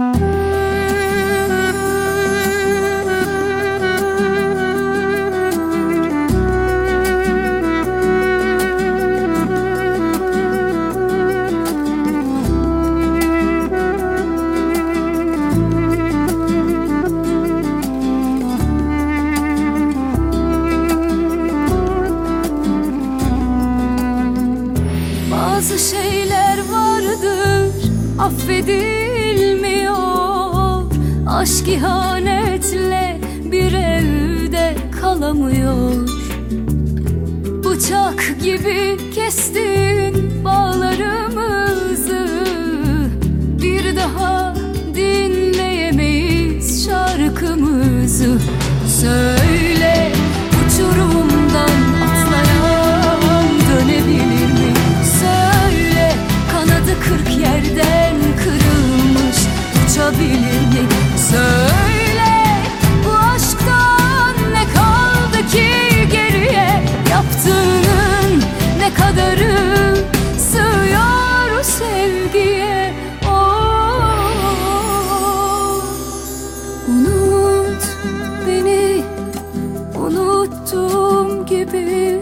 Bazı şeyler vardır affedin. Aşk ihanetle bir evde kalamıyor. Bıçak gibi kestin bağlarım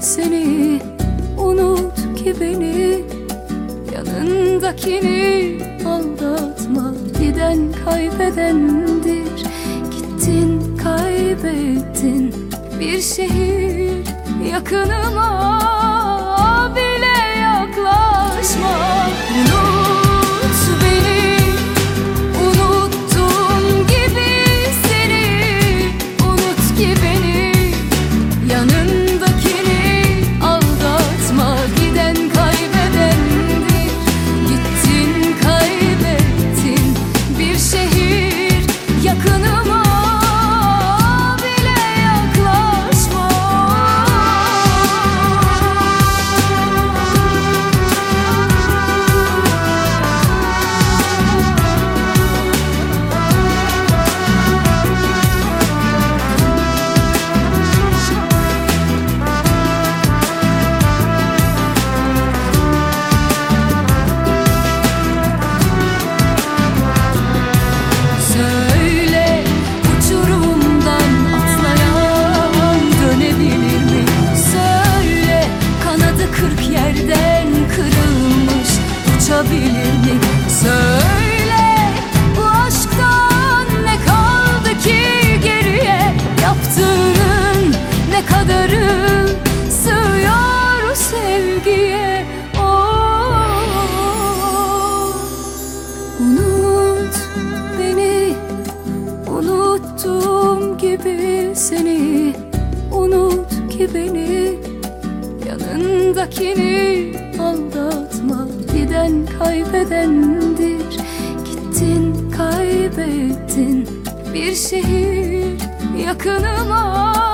seni Unut ki beni. Yanındakini aldatma Giden kaybedendir. Gittin kaybettin Bir şehir yakınıma. beni Yanındakini aldatma. Giden kaybedendir Gittin kaybettin. Bir şehir yakınıma.